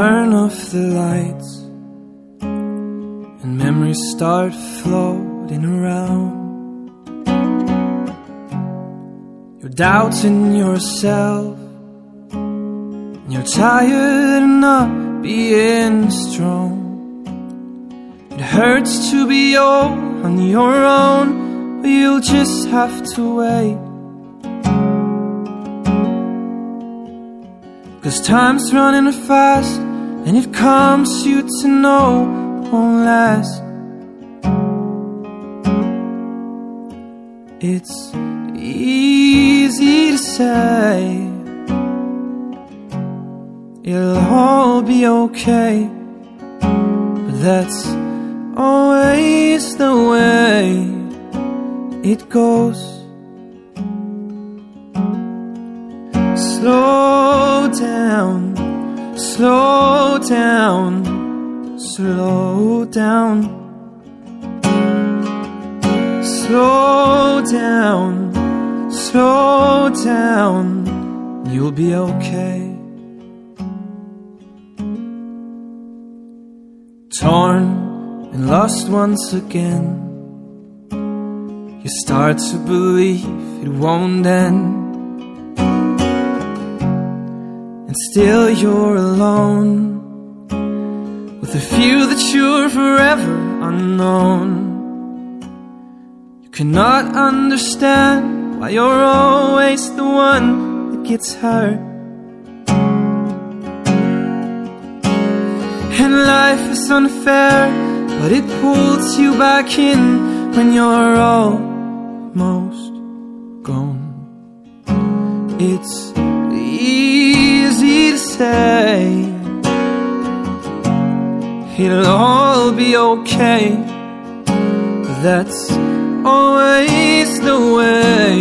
turn off the lights and memories start floating around. You're doubting yourself, and you're tired of not being strong. It hurts to be all on your own, but you'll just have to wait. Cause time's running fast, and it comes you to know won't last. It's easy to say it'll all be okay, but that's always the way it goes. Slow down, slow down, slow down. Slow down, slow down, you'll be okay. Torn and lost once again, you start to believe it won't end. And still you're alone with a few that you're forever unknown. You cannot understand why you're always the one that gets hurt. And life is unfair, but it pulls you back in when you're almost gone. It's easy it'll all be okay. That's always the way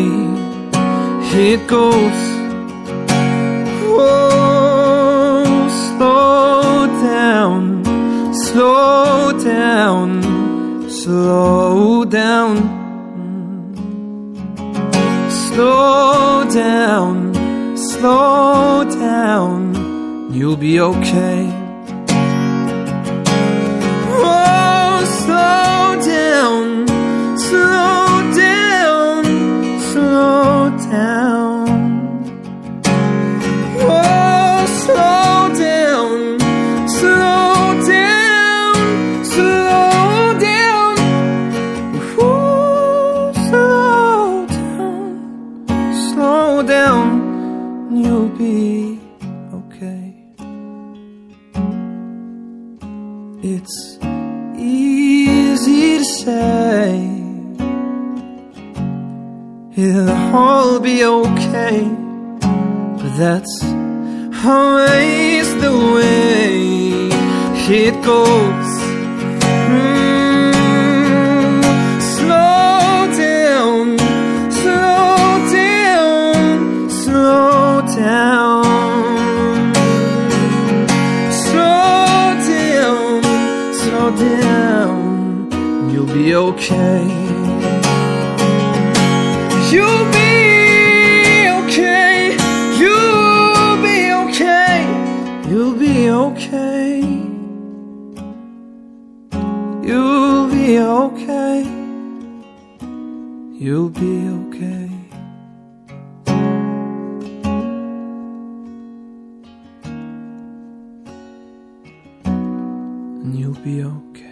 it goes. Oh, slow down, slow down, slow down, slow down, slow down. You'll be okay. It's easy to say it'll all be okay, but that's always the way it goes. Be okay. You'll be okay, you'll be okay, you'll be okay. You'll be okay, you'll be okay. You'll be okay.